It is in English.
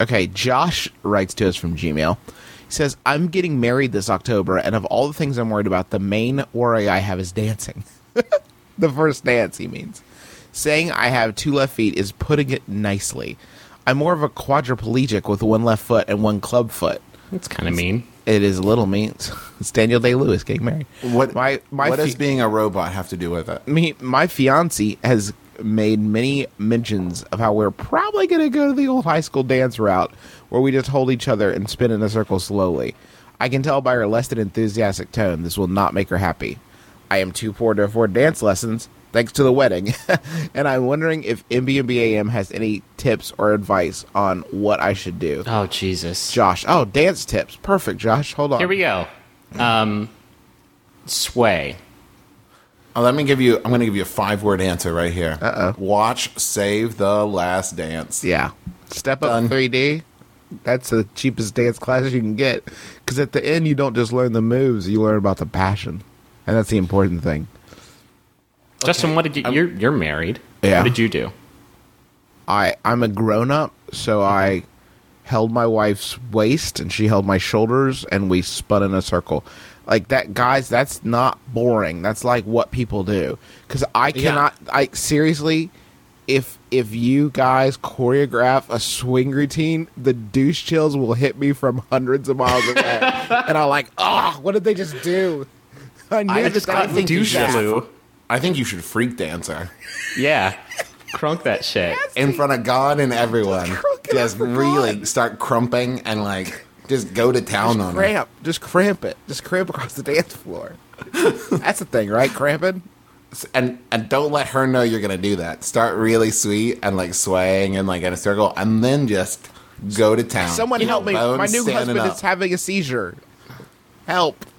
Okay, Josh writes to us from Gmail. He says, I'm getting married this October, and of all the things I'm worried about, the main worry I have is dancing. the first dance, he means. Saying I have two left feet is putting it nicely. I'm more of a quadriplegic with one left foot and one club foot. That's kind of mean. It is a little mean. It's Daniel Day Lewis getting married. What my my what does being a robot have to do with it? me my fiance has made many mentions of how we're probably going to go to the old high school dance route where we just hold each other and spin in a circle slowly. I can tell by her less than enthusiastic tone this will not make her happy. I am too poor to afford dance lessons thanks to the wedding, and I'm wondering if MBMBAM has any tips or advice on what I should do. Oh Jesus. Josh, oh, dance tips. Perfect, Josh. Hold on. Here we go. Um, sway. Oh, let me give you. I'm going to give you a five word answer right here. Uh-oh. Watch Save the Last Dance. Yeah. Step up Done. 3D. That's the cheapest dance class you can get. Because at the end, you don't just learn the moves, you learn about the passion. And that's the important thing. Justin, what did you? You're you're married. Yeah. What did you do? I, I'm a grown up, so I held my wife's waist and she held my shoulders and we spun in a circle. Like that, guys, that's not boring. That's like what people do. Because I Yeah. cannot, I seriously, if if you guys choreograph a swing routine, the douche chills will hit me from hundreds of miles away, and I'm like, oh, what did they just do? I knew I that just got the Douche Yeah. flu. I think you should freak dancer Yeah. Crunk that shit. in front of God and everyone. It Just really start crumping and like just go to town on it. cramp, just cramp it, just cramp across the dance floor. That's the thing, right? Cramping. and and don't let her know you're gonna do that. Start really sweet and like swaying and like in a circle, and then just go to town. Someone You know, help me! My new husband up. is having a seizure. Help!